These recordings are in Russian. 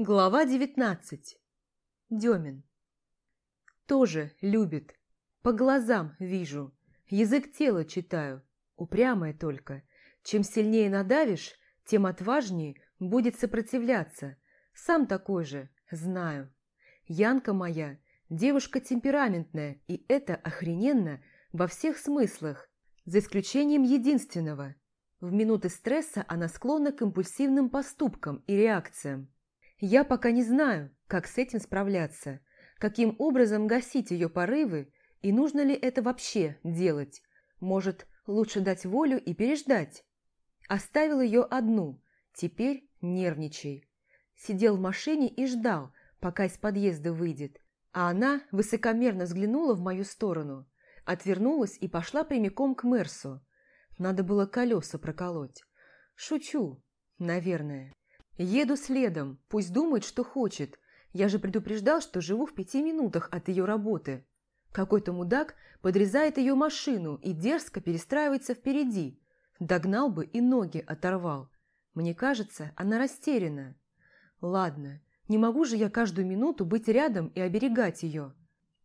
Глава 19. Демин. Тоже любит. По глазам вижу. Язык тела читаю. Упрямая только. Чем сильнее надавишь, тем отважнее будет сопротивляться. Сам такой же, знаю. Янка моя, девушка темпераментная, и это охрененно во всех смыслах, за исключением единственного. В минуты стресса она склонна к импульсивным поступкам и реакциям. Я пока не знаю, как с этим справляться, каким образом гасить ее порывы и нужно ли это вообще делать. Может, лучше дать волю и переждать. Оставил ее одну, теперь нервничай. Сидел в машине и ждал, пока из подъезда выйдет, а она высокомерно взглянула в мою сторону, отвернулась и пошла прямиком к Мерсу. Надо было колеса проколоть. Шучу, наверное. Еду следом, пусть думает, что хочет. Я же предупреждал, что живу в пяти минутах от ее работы. Какой-то мудак подрезает ее машину и дерзко перестраивается впереди. Догнал бы и ноги оторвал. Мне кажется, она растеряна. Ладно, не могу же я каждую минуту быть рядом и оберегать ее.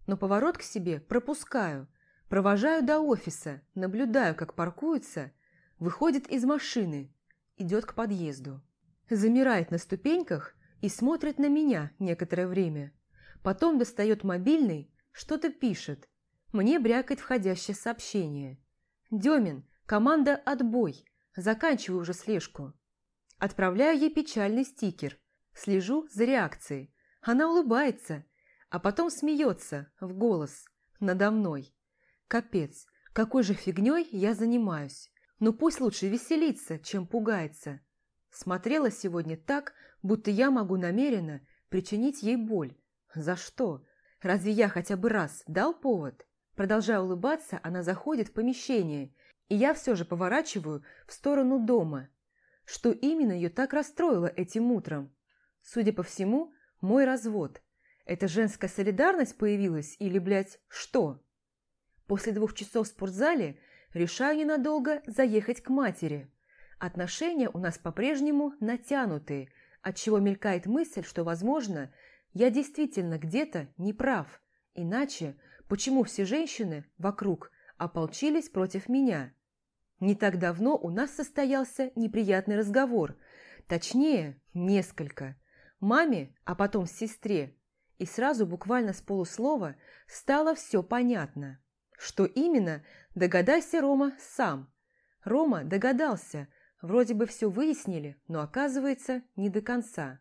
Но поворот к себе пропускаю. Провожаю до офиса, наблюдаю, как паркуется, выходит из машины, идет к подъезду замирает на ступеньках и смотрит на меня некоторое время. Потом достает мобильный, что-то пишет. Мне брякает входящее сообщение. «Демин, команда «Отбой». Заканчиваю уже слежку». Отправляю ей печальный стикер. Слежу за реакцией. Она улыбается, а потом смеется в голос надо мной. Капец, какой же фигней я занимаюсь. Ну пусть лучше веселится, чем пугается. Смотрела сегодня так, будто я могу намеренно причинить ей боль. За что? Разве я хотя бы раз дал повод? Продолжая улыбаться, она заходит в помещение, и я все же поворачиваю в сторону дома. Что именно ее так расстроило этим утром? Судя по всему, мой развод. Это женская солидарность появилась или, блядь, что? После двух часов в спортзале решаю ненадолго заехать к матери. Отношения у нас по-прежнему натянутые, отчего мелькает мысль, что, возможно, я действительно где-то не прав. Иначе почему все женщины вокруг ополчились против меня? Не так давно у нас состоялся неприятный разговор, точнее, несколько. Маме, а потом сестре, и сразу буквально с полуслова стало все понятно. Что именно, догадайся, Рома, сам. Рома догадался – Вроде бы все выяснили, но оказывается не до конца.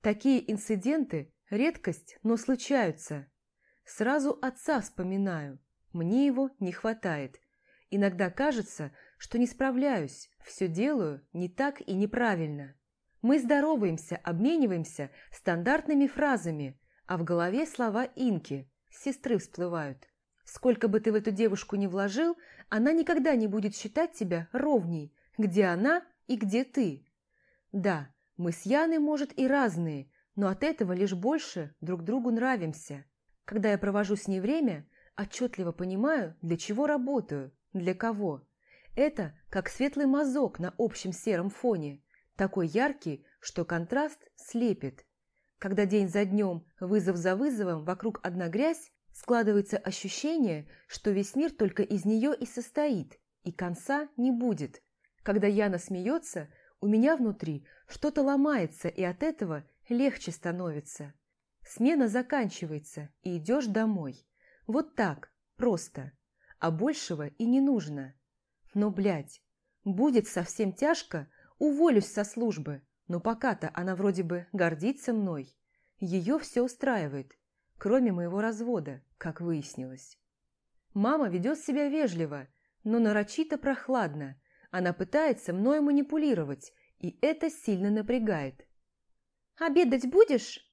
Такие инциденты – редкость, но случаются. Сразу отца вспоминаю. Мне его не хватает. Иногда кажется, что не справляюсь, все делаю не так и неправильно. Мы здороваемся, обмениваемся стандартными фразами, а в голове слова Инки, сестры всплывают. Сколько бы ты в эту девушку ни вложил, она никогда не будет считать тебя ровней, где она и где ты. Да, мы с Яной, может, и разные, но от этого лишь больше друг другу нравимся. Когда я провожу с ней время, отчетливо понимаю, для чего работаю, для кого. Это как светлый мазок на общем сером фоне, такой яркий, что контраст слепит. Когда день за днем, вызов за вызовом, вокруг одна грязь, складывается ощущение, что весь мир только из нее и состоит, и конца не будет. Когда Яна смеется, у меня внутри что-то ломается, и от этого легче становится. Смена заканчивается, и идешь домой. Вот так, просто. А большего и не нужно. Но, блядь, будет совсем тяжко, уволюсь со службы. Но пока-то она вроде бы гордится мной. Ее все устраивает, кроме моего развода, как выяснилось. Мама ведет себя вежливо, но нарочито прохладно, она пытается мною манипулировать, и это сильно напрягает. «Обедать будешь?»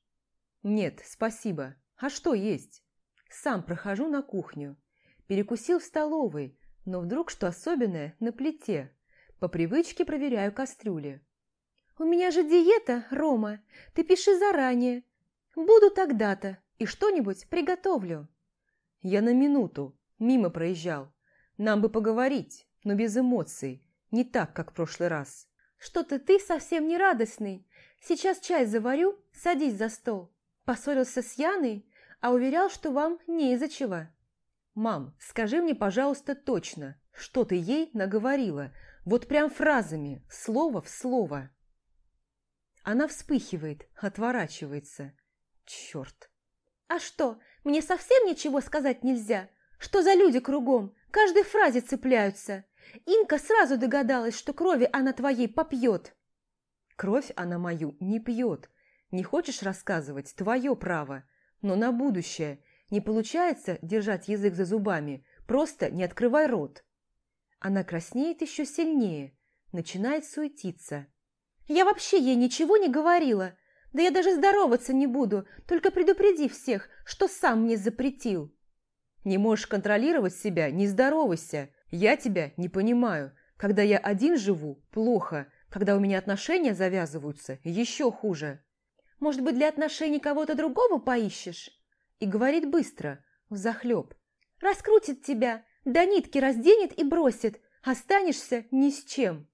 «Нет, спасибо. А что есть?» Сам прохожу на кухню. Перекусил в столовой, но вдруг что особенное на плите. По привычке проверяю кастрюли. «У меня же диета, Рома. Ты пиши заранее. Буду тогда-то и что-нибудь приготовлю». Я на минуту мимо проезжал. Нам бы поговорить, но без эмоций. Не так, как в прошлый раз. Что-то ты совсем не радостный. Сейчас чай заварю, Садись за стол. Поссорился с Яной, а уверял, что вам не из-за чего. Мам, скажи мне, пожалуйста, точно, что ты ей наговорила, вот прям фразами, слово в слово. Она вспыхивает, отворачивается. Черт. А что, мне совсем ничего сказать нельзя? Что за люди кругом? Каждой фразе цепляются. Инка сразу догадалась, что крови она твоей попьет. Кровь она мою не пьет. Не хочешь рассказывать? Твое право. Но на будущее. Не получается держать язык за зубами. Просто не открывай рот. Она краснеет еще сильнее. Начинает суетиться. Я вообще ей ничего не говорила. Да я даже здороваться не буду, только предупреди всех, что сам мне запретил. Не можешь контролировать себя, не здоровайся. Я тебя не понимаю. Когда я один живу, плохо. Когда у меня отношения завязываются, еще хуже. Может быть, для отношений кого-то другого поищешь? И говорит быстро, взахлеб. Раскрутит тебя, до нитки разденет и бросит. Останешься ни с чем.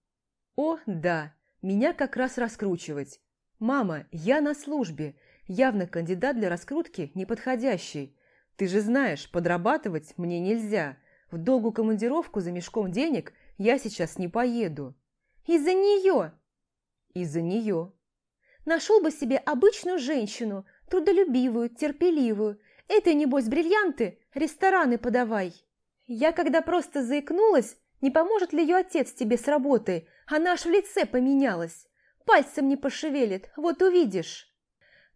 О, да, меня как раз раскручивать. Мама, я на службе. Явно кандидат для раскрутки неподходящий. Ты же знаешь, подрабатывать мне нельзя. В долгую командировку за мешком денег я сейчас не поеду. Из-за нее. Из-за нее. Нашел бы себе обычную женщину, трудолюбивую, терпеливую. Это, небось, бриллианты, рестораны подавай. Я, когда просто заикнулась, не поможет ли ее отец тебе с работой, она аж в лице поменялась. Пальцем не пошевелит, вот увидишь.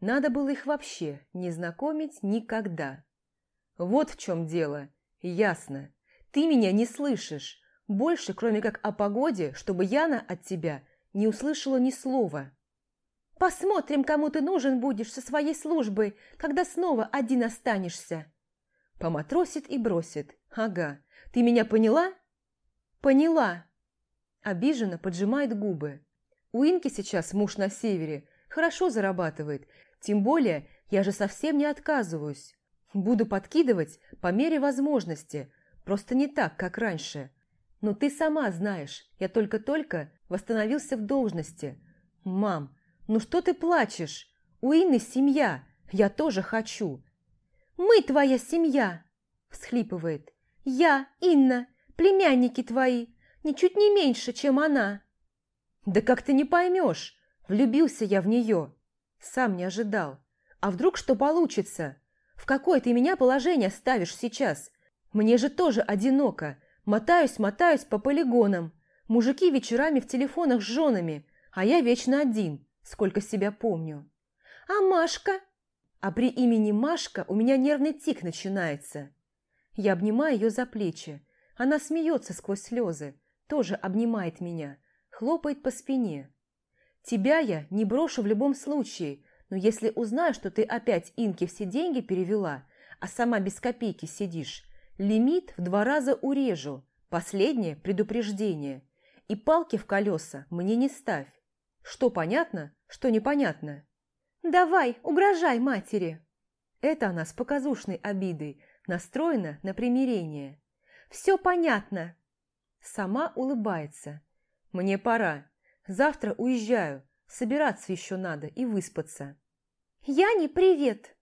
Надо было их вообще не знакомить никогда. Вот в чем дело. Ясно. Ты меня не слышишь. Больше, кроме как о погоде, чтобы Яна от тебя не услышала ни слова. Посмотрим, кому ты нужен будешь со своей службой, когда снова один останешься. Поматросит и бросит. Ага. Ты меня поняла? Поняла. Обиженно поджимает губы. У Инки сейчас муж на севере. Хорошо зарабатывает. Тем более, я же совсем не отказываюсь. Буду подкидывать по мере возможности. Просто не так, как раньше. Но ты сама знаешь, я только-только восстановился в должности. Мам, ну что ты плачешь? У Инны семья, я тоже хочу. Мы твоя семья, всхлипывает. Я, Инна, племянники твои, ничуть не меньше, чем она. Да как ты не поймешь, влюбился я в нее. Сам не ожидал. А вдруг что получится? В какое ты меня положение ставишь сейчас? Мне же тоже одиноко. Мотаюсь-мотаюсь по полигонам. Мужики вечерами в телефонах с женами, а я вечно один, сколько себя помню. А Машка? А при имени Машка у меня нервный тик начинается. Я обнимаю ее за плечи. Она смеется сквозь слезы, тоже обнимает меня, хлопает по спине. Тебя я не брошу в любом случае, но если узнаю, что ты опять Инке все деньги перевела, а сама без копейки сидишь, лимит в два раза урежу. Последнее предупреждение. И палки в колеса мне не ставь. Что понятно, что непонятно. «Давай, угрожай матери!» Это она с показушной обидой, настроена на примирение. «Все понятно!» Сама улыбается. «Мне пора. Завтра уезжаю. Собираться еще надо и выспаться. «Я не привет!»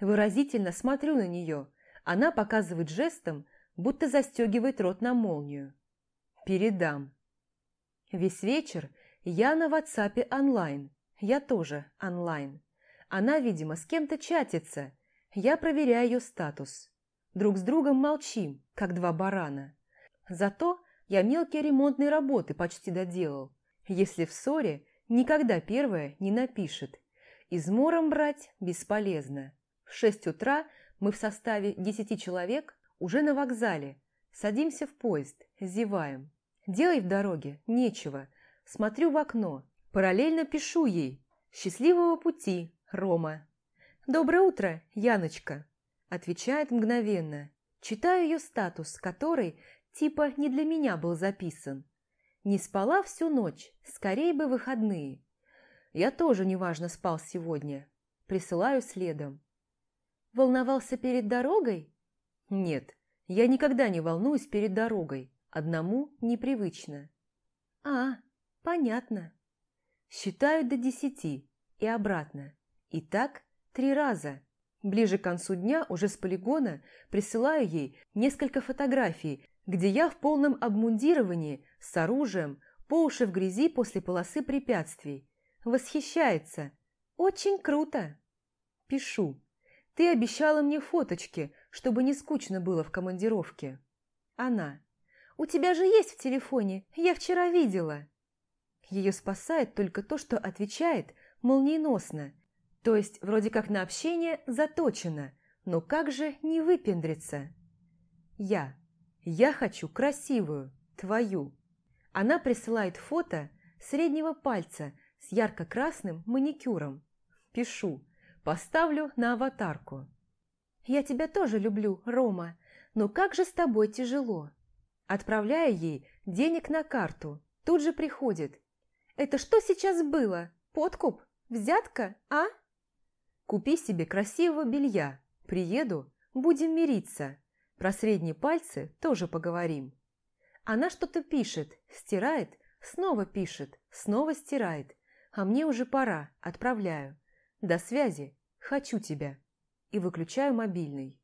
Выразительно смотрю на нее. Она показывает жестом, будто застегивает рот на молнию. «Передам». Весь вечер я на ватсапе онлайн. Я тоже онлайн. Она, видимо, с кем-то чатится. Я проверяю ее статус. Друг с другом молчим, как два барана. Зато я мелкие ремонтные работы почти доделал. Если в ссоре, Никогда первое не напишет. Измором брать бесполезно. В шесть утра мы в составе десяти человек уже на вокзале. Садимся в поезд, зеваем. Делай в дороге нечего. Смотрю в окно. Параллельно пишу ей. «Счастливого пути, Рома». «Доброе утро, Яночка», – отвечает мгновенно. Читаю ее статус, который типа не для меня был записан. Не спала всю ночь, скорее бы выходные. Я тоже неважно спал сегодня. Присылаю следом. Волновался перед дорогой? Нет, я никогда не волнуюсь перед дорогой. Одному непривычно. А, понятно. Считаю до десяти и обратно. И так три раза. Ближе к концу дня уже с полигона присылаю ей несколько фотографий, где я в полном обмундировании, с оружием, по уши в грязи после полосы препятствий. Восхищается. Очень круто. Пишу. Ты обещала мне фоточки, чтобы не скучно было в командировке. Она. У тебя же есть в телефоне, я вчера видела. Ее спасает только то, что отвечает молниеносно, то есть вроде как на общение заточено, но как же не выпендриться? Я. Я хочу красивую, твою. Она присылает фото среднего пальца с ярко-красным маникюром. Пишу. Поставлю на аватарку. «Я тебя тоже люблю, Рома, но как же с тобой тяжело?» Отправляя ей денег на карту, тут же приходит. «Это что сейчас было? Подкуп? Взятка? А?» «Купи себе красивого белья. Приеду, будем мириться. Про средние пальцы тоже поговорим». Она что-то пишет, стирает, снова пишет, снова стирает. А мне уже пора, отправляю. До связи, хочу тебя. И выключаю мобильный.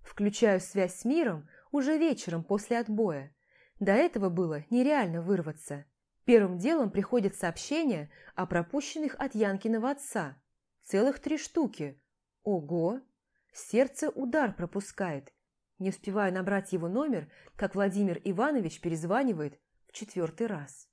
Включаю связь с миром уже вечером после отбоя. До этого было нереально вырваться. Первым делом приходит сообщение о пропущенных от Янкиного отца. Целых три штуки. Ого! Сердце удар пропускает. Не успеваю набрать его номер, как Владимир Иванович перезванивает в четвертый раз.